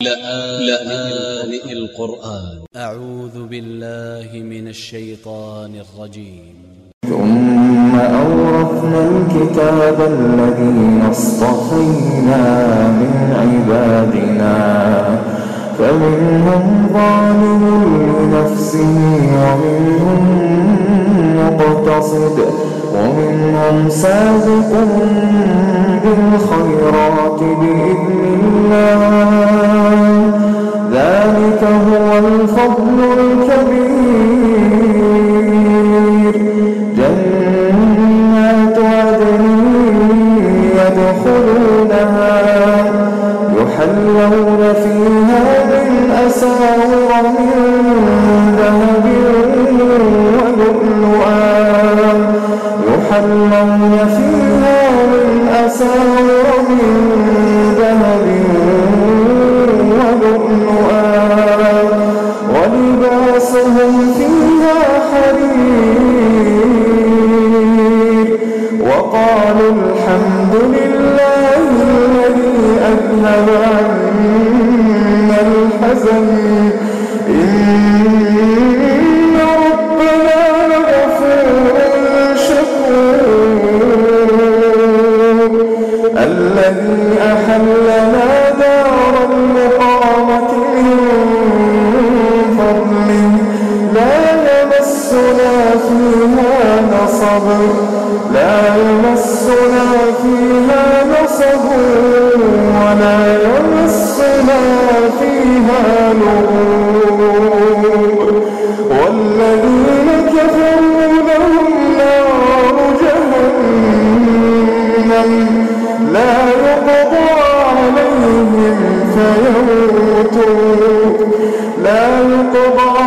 لآن القرآن. أ ع و ذ ب ا ل ل ه من ا ل ش ي ط ا ن ا ل ج ي م ثم أورثنا الكتاب الذين اصطفينا من عبادنا فمنهم ظالم لنفسه ومنهم مقتصد ومنهم سابق بالخيرات ذلك هو الفضل الكبير. جنات عدن يدخلونها يحلون فيها من أساور من ذهب ولؤلؤا يحلون فيها من أساور من ولباسهم فيها حرير. وقالوا الحمد لله الذي أذهب عنا نصب لا يمسنا فيها نصب ولا يمسنا فيها لغوب والذين كفروا لهم نار جهنم لا يقضى عليهم فيموتوا لا يقضى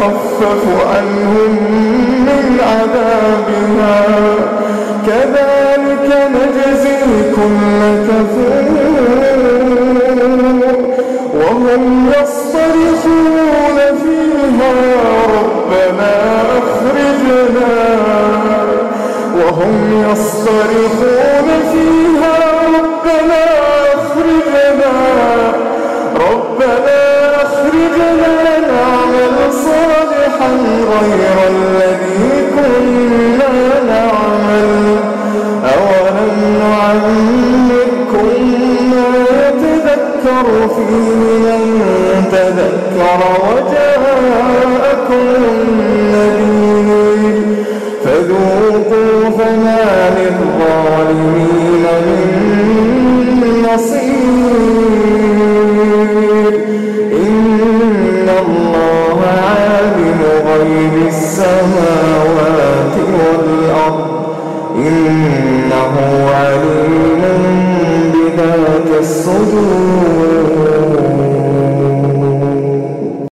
يخفف عنهم من عذابها. كذلك نجزي كل كفور. وهم يصطرخون فيها ربنا أخرجنا. وهم يصطرخون صالحا غير الذي كنا نعمل. أولم نعمركم ما يتذكر فيه من تذكر غيب